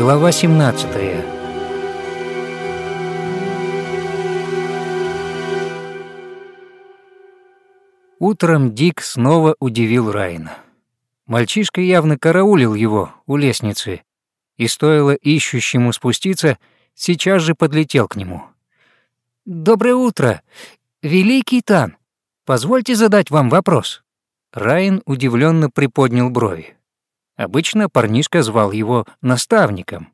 Глава 17 Утром Дик снова удивил Райна. Мальчишка явно караулил его у лестницы, и стоило ищущему спуститься, сейчас же подлетел к нему. «Доброе утро, великий Тан! Позвольте задать вам вопрос». Райан удивленно приподнял брови. Обычно парнишка звал его наставником.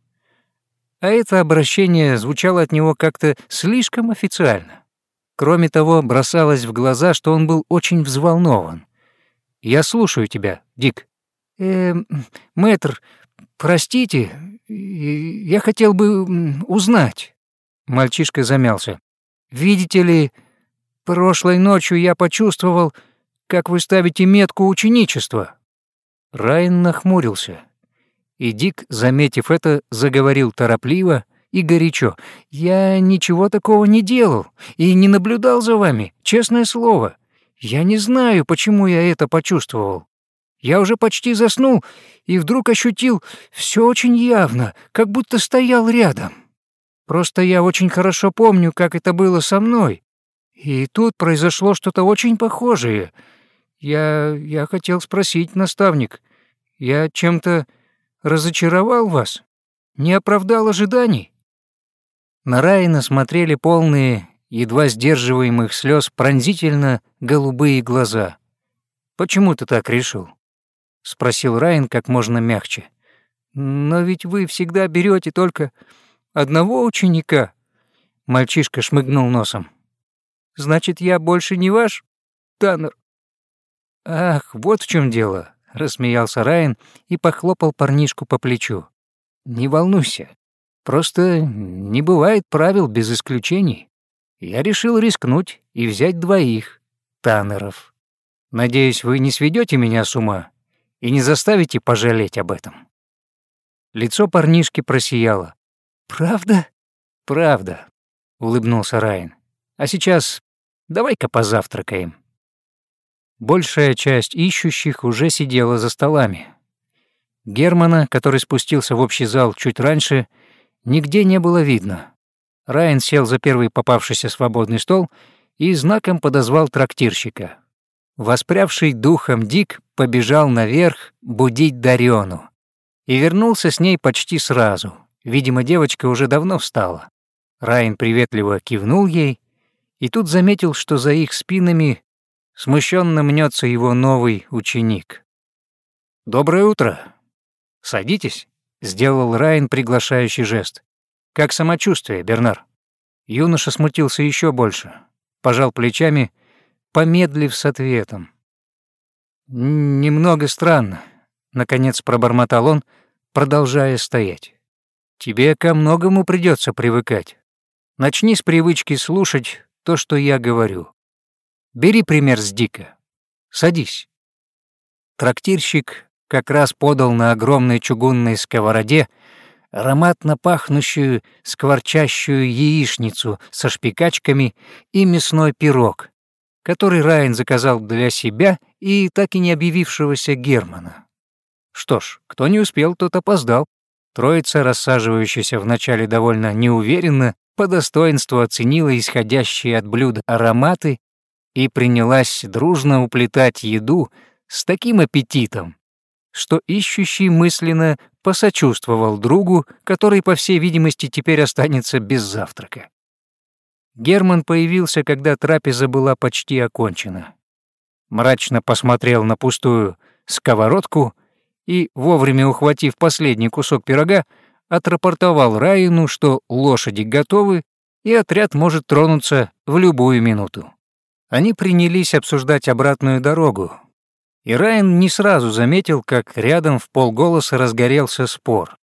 А это обращение звучало от него как-то слишком официально. Кроме того, бросалось в глаза, что он был очень взволнован. «Я слушаю тебя, Дик». «Э, мэтр, простите, я хотел бы узнать». Мальчишка замялся. «Видите ли, прошлой ночью я почувствовал, как вы ставите метку ученичества. Райан нахмурился. И Дик, заметив это, заговорил торопливо и горячо. «Я ничего такого не делал и не наблюдал за вами, честное слово. Я не знаю, почему я это почувствовал. Я уже почти заснул и вдруг ощутил все очень явно, как будто стоял рядом. Просто я очень хорошо помню, как это было со мной. И тут произошло что-то очень похожее — я... я хотел спросить, наставник, я чем-то разочаровал вас? Не оправдал ожиданий?» На Райана смотрели полные, едва сдерживаемых слез пронзительно голубые глаза. «Почему ты так решил?» — спросил Райан как можно мягче. «Но ведь вы всегда берете только одного ученика». Мальчишка шмыгнул носом. «Значит, я больше не ваш, Таннер?» «Ах, вот в чем дело», — рассмеялся Райан и похлопал парнишку по плечу. «Не волнуйся. Просто не бывает правил без исключений. Я решил рискнуть и взять двоих, Таннеров. Надеюсь, вы не сведете меня с ума и не заставите пожалеть об этом». Лицо парнишки просияло. «Правда?» «Правда», — улыбнулся Райан. «А сейчас давай-ка позавтракаем». Большая часть ищущих уже сидела за столами. Германа, который спустился в общий зал чуть раньше, нигде не было видно. Райан сел за первый попавшийся свободный стол и знаком подозвал трактирщика. Воспрявший духом Дик побежал наверх будить Дарёну и вернулся с ней почти сразу. Видимо, девочка уже давно встала. Райан приветливо кивнул ей и тут заметил, что за их спинами Смущенно мнется его новый ученик. «Доброе утро. Садитесь», — сделал Райан приглашающий жест. «Как самочувствие, Бернар?» Юноша смутился еще больше, пожал плечами, помедлив с ответом. «Немного странно», — наконец пробормотал он, продолжая стоять. «Тебе ко многому придется привыкать. Начни с привычки слушать то, что я говорю. Бери пример с Дика. Садись. Трактирщик как раз подал на огромной чугунной сковороде ароматно пахнущую, скворчащую яичницу со шпикачками и мясной пирог, который Райан заказал для себя и так и не объявившегося Германа. Что ж, кто не успел, тот опоздал. Троица, рассаживающаяся вначале довольно неуверенно, по достоинству оценила исходящие от блюда ароматы и принялась дружно уплетать еду с таким аппетитом, что ищущий мысленно посочувствовал другу, который, по всей видимости, теперь останется без завтрака. Герман появился, когда трапеза была почти окончена. Мрачно посмотрел на пустую сковородку и, вовремя ухватив последний кусок пирога, отрапортовал Райну, что лошади готовы, и отряд может тронуться в любую минуту. Они принялись обсуждать обратную дорогу, и Райан не сразу заметил, как рядом в полголоса разгорелся спор.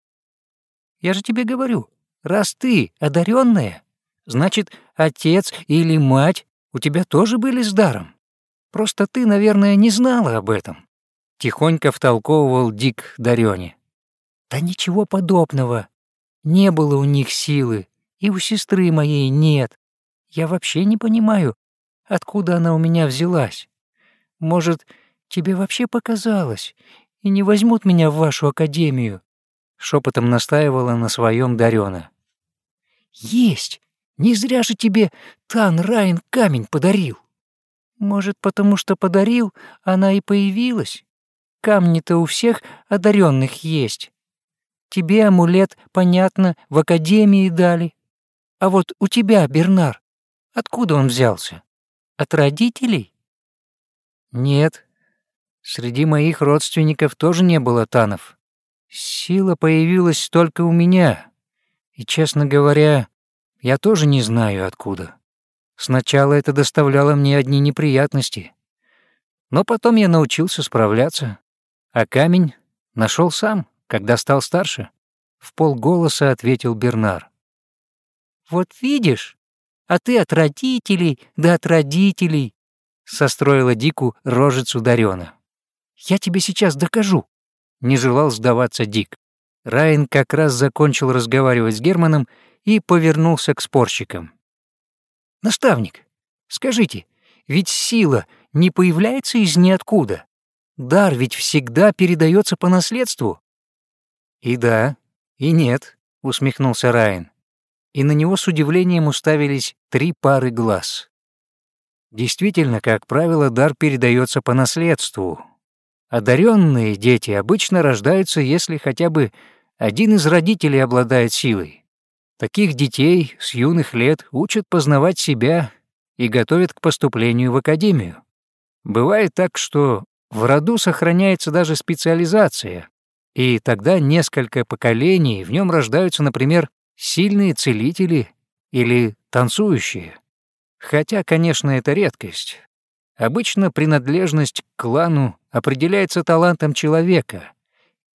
«Я же тебе говорю, раз ты одаренная, значит, отец или мать у тебя тоже были с даром. Просто ты, наверное, не знала об этом», — тихонько втолковывал Дик Дарёне. «Да ничего подобного. Не было у них силы, и у сестры моей нет. Я вообще не понимаю, Откуда она у меня взялась? Может, тебе вообще показалось, и не возьмут меня в вашу академию? шепотом настаивала на своем Дарёна. «Есть! Не зря же тебе Тан Райн камень подарил!» «Может, потому что подарил, она и появилась? Камни-то у всех одаренных есть. Тебе амулет, понятно, в академии дали. А вот у тебя, Бернар, откуда он взялся? От родителей?» «Нет, среди моих родственников тоже не было танов. Сила появилась только у меня. И, честно говоря, я тоже не знаю откуда. Сначала это доставляло мне одни неприятности. Но потом я научился справляться. А камень нашел сам, когда стал старше. В полголоса ответил Бернар. «Вот видишь, а ты от родителей, да от родителей», состроила Дику рожицу Дарёна. «Я тебе сейчас докажу не желал сдаваться Дик. Райан как раз закончил разговаривать с Германом и повернулся к спорщикам. «Наставник, скажите, ведь сила не появляется из ниоткуда? Дар ведь всегда передается по наследству?» «И да, и нет», — усмехнулся Райан. И на него с удивлением уставились три пары глаз. Действительно, как правило, дар передается по наследству, Одаренные дети обычно рождаются, если хотя бы один из родителей обладает силой. Таких детей с юных лет учат познавать себя и готовят к поступлению в академию. Бывает так, что в роду сохраняется даже специализация, и тогда несколько поколений в нем рождаются, например, сильные целители или танцующие. Хотя, конечно, это редкость. Обычно принадлежность к клану определяется талантом человека,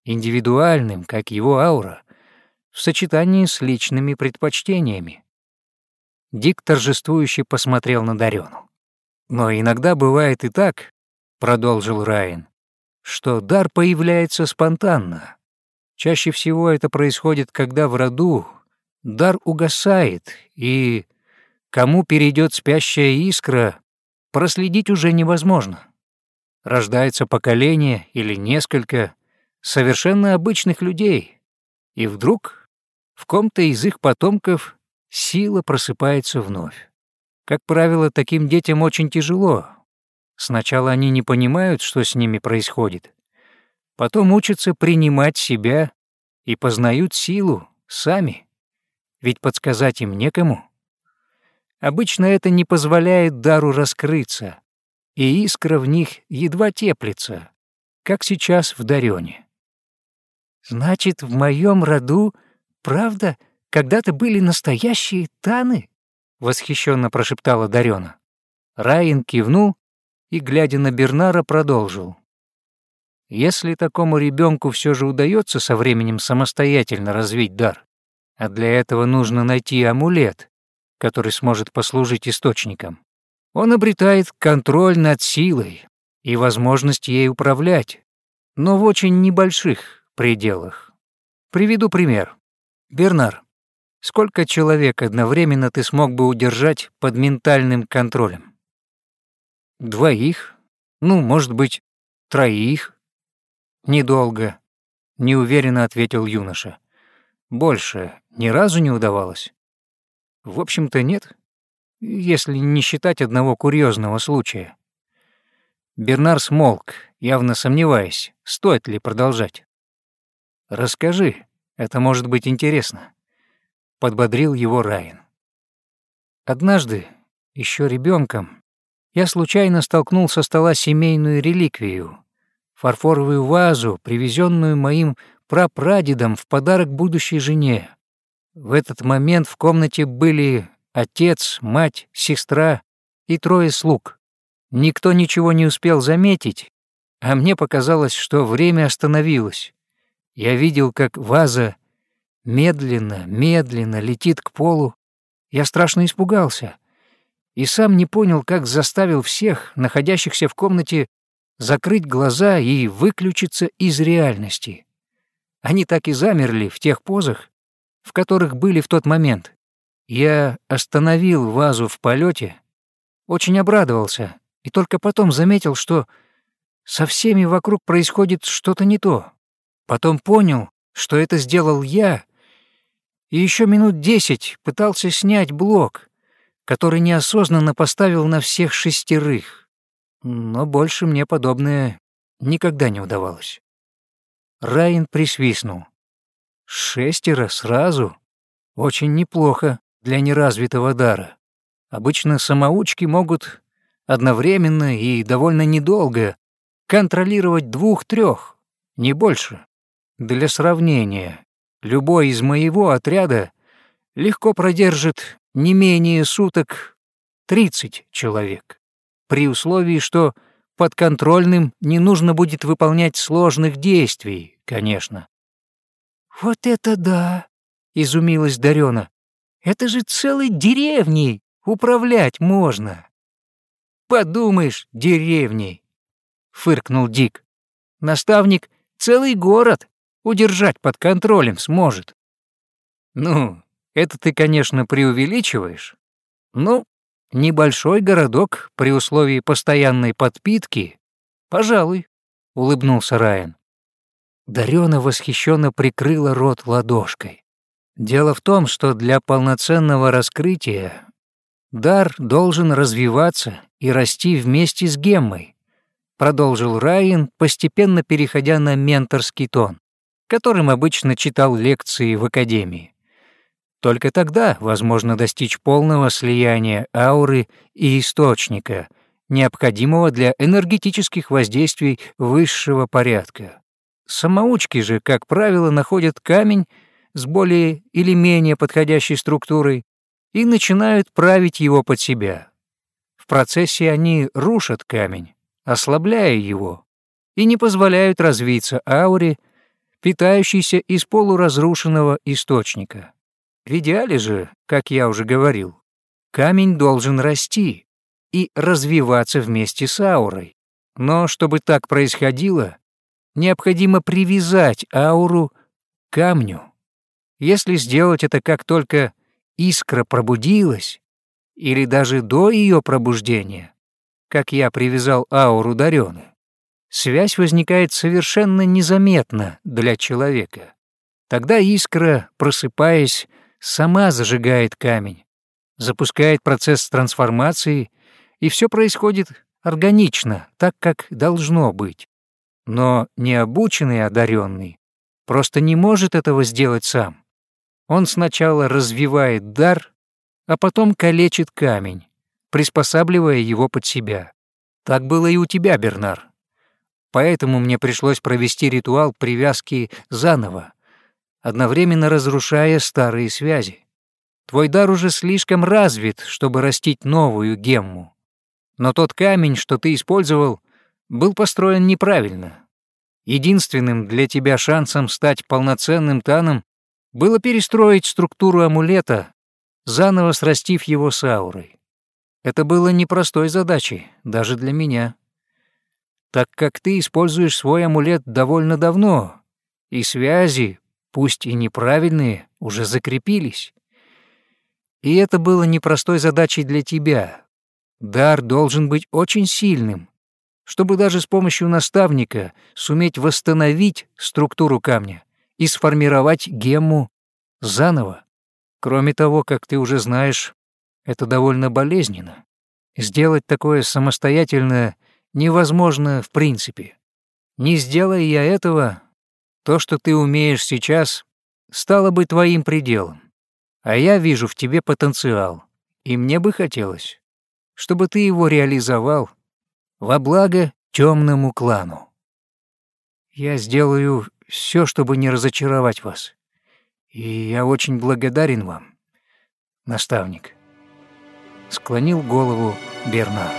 индивидуальным, как его аура, в сочетании с личными предпочтениями. Дик торжествующе посмотрел на Дарёну. «Но иногда бывает и так», — продолжил Райан, «что дар появляется спонтанно. Чаще всего это происходит, когда в роду дар угасает, и кому перейдет спящая искра, проследить уже невозможно рождается поколение или несколько совершенно обычных людей, и вдруг в ком-то из их потомков сила просыпается вновь. Как правило, таким детям очень тяжело. Сначала они не понимают, что с ними происходит. Потом учатся принимать себя и познают силу сами, ведь подсказать им некому. Обычно это не позволяет дару раскрыться, и искра в них едва теплится, как сейчас в Дарёне. «Значит, в моем роду, правда, когда-то были настоящие таны?» — восхищенно прошептала Дарёна. Райан кивнул и, глядя на Бернара, продолжил. «Если такому ребенку все же удается со временем самостоятельно развить дар, а для этого нужно найти амулет, который сможет послужить источником, он обретает контроль над силой и возможность ей управлять, но в очень небольших пределах. Приведу пример. Бернар, сколько человек одновременно ты смог бы удержать под ментальным контролем? Двоих? Ну, может быть, троих? Недолго, неуверенно ответил юноша. Больше ни разу не удавалось? В общем-то, нет если не считать одного курьезного случая. Бернар смолк, явно сомневаясь, стоит ли продолжать. «Расскажи, это может быть интересно», — подбодрил его Райан. Однажды, еще ребенком, я случайно столкнул со стола семейную реликвию, фарфоровую вазу, привезенную моим прапрадедом в подарок будущей жене. В этот момент в комнате были отец, мать, сестра и трое слуг. Никто ничего не успел заметить, а мне показалось, что время остановилось. Я видел, как ваза медленно, медленно летит к полу. Я страшно испугался и сам не понял, как заставил всех, находящихся в комнате, закрыть глаза и выключиться из реальности. Они так и замерли в тех позах, в которых были в тот момент. Я остановил вазу в полете, очень обрадовался и только потом заметил, что со всеми вокруг происходит что-то не то. Потом понял, что это сделал я, и еще минут десять пытался снять блок, который неосознанно поставил на всех шестерых. Но больше мне подобное никогда не удавалось. Райан присвистнул. Шестеро сразу? Очень неплохо для неразвитого дара. Обычно самоучки могут одновременно и довольно недолго контролировать двух-трех, не больше. Для сравнения, любой из моего отряда легко продержит не менее суток 30 человек, при условии, что подконтрольным не нужно будет выполнять сложных действий, конечно. «Вот это да!» — изумилась Дарёна. «Это же целой деревней управлять можно!» «Подумаешь, деревней!» — фыркнул Дик. «Наставник целый город удержать под контролем сможет. Ну, это ты, конечно, преувеличиваешь. Ну, небольшой городок при условии постоянной подпитки, пожалуй, улыбнулся Райан. Дарёна восхищенно прикрыла рот ладошкой. Дело в том, что для полноценного раскрытия дар должен развиваться и расти вместе с геммой, продолжил Райан, постепенно переходя на менторский тон которым обычно читал лекции в академии. Только тогда возможно достичь полного слияния ауры и источника, необходимого для энергетических воздействий высшего порядка. Самоучки же, как правило, находят камень с более или менее подходящей структурой и начинают править его под себя. В процессе они рушат камень, ослабляя его, и не позволяют развиться ауре питающийся из полуразрушенного источника. В идеале же, как я уже говорил, камень должен расти и развиваться вместе с аурой. Но чтобы так происходило, необходимо привязать ауру к камню. Если сделать это как только искра пробудилась, или даже до ее пробуждения, как я привязал ауру Дарёны, связь возникает совершенно незаметно для человека. Тогда искра, просыпаясь, сама зажигает камень, запускает процесс трансформации, и все происходит органично, так, как должно быть. Но необученный одаренный просто не может этого сделать сам. Он сначала развивает дар, а потом калечит камень, приспосабливая его под себя. Так было и у тебя, Бернар. Поэтому мне пришлось провести ритуал привязки заново, одновременно разрушая старые связи. Твой дар уже слишком развит, чтобы растить новую гемму. Но тот камень, что ты использовал, был построен неправильно. Единственным для тебя шансом стать полноценным таном было перестроить структуру амулета, заново срастив его с аурой. Это было непростой задачей, даже для меня так как ты используешь свой амулет довольно давно, и связи, пусть и неправильные, уже закрепились. И это было непростой задачей для тебя. Дар должен быть очень сильным, чтобы даже с помощью наставника суметь восстановить структуру камня и сформировать гемму заново. Кроме того, как ты уже знаешь, это довольно болезненно. Сделать такое самостоятельно — невозможно в принципе. Не сделая я этого, то, что ты умеешь сейчас, стало бы твоим пределом. А я вижу в тебе потенциал, и мне бы хотелось, чтобы ты его реализовал во благо темному клану. Я сделаю все, чтобы не разочаровать вас. И я очень благодарен вам, наставник. Склонил голову Бернар.